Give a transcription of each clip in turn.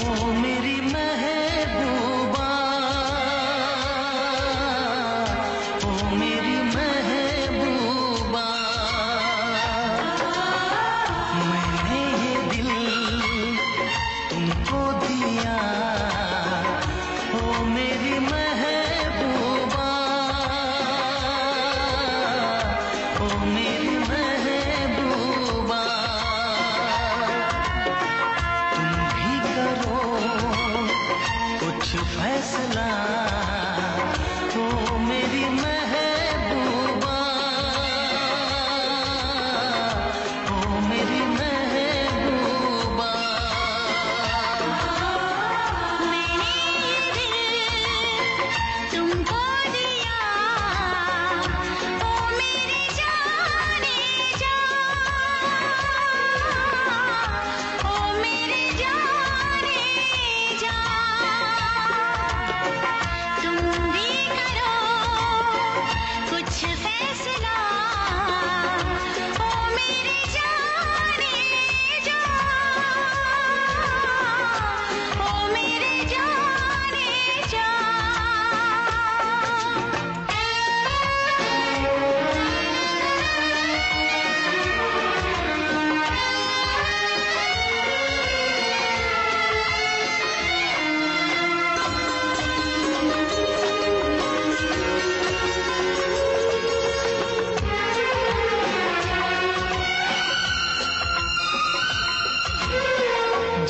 for.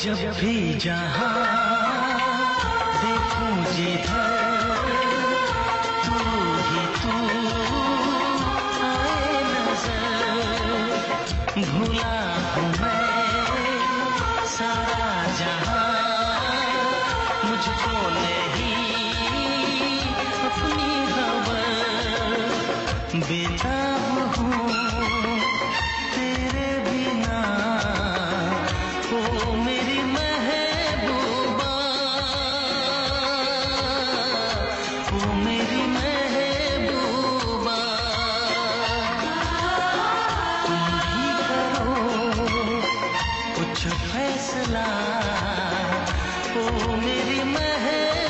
जब भी जहाँ देखूँ जिधर, तू ही तू आए नज़र। भूला हूँ मैं सारा जहाँ, मुझको नहीं अपनी खबर बेताब हूँ फैसला। ओ मेरी महबूबा।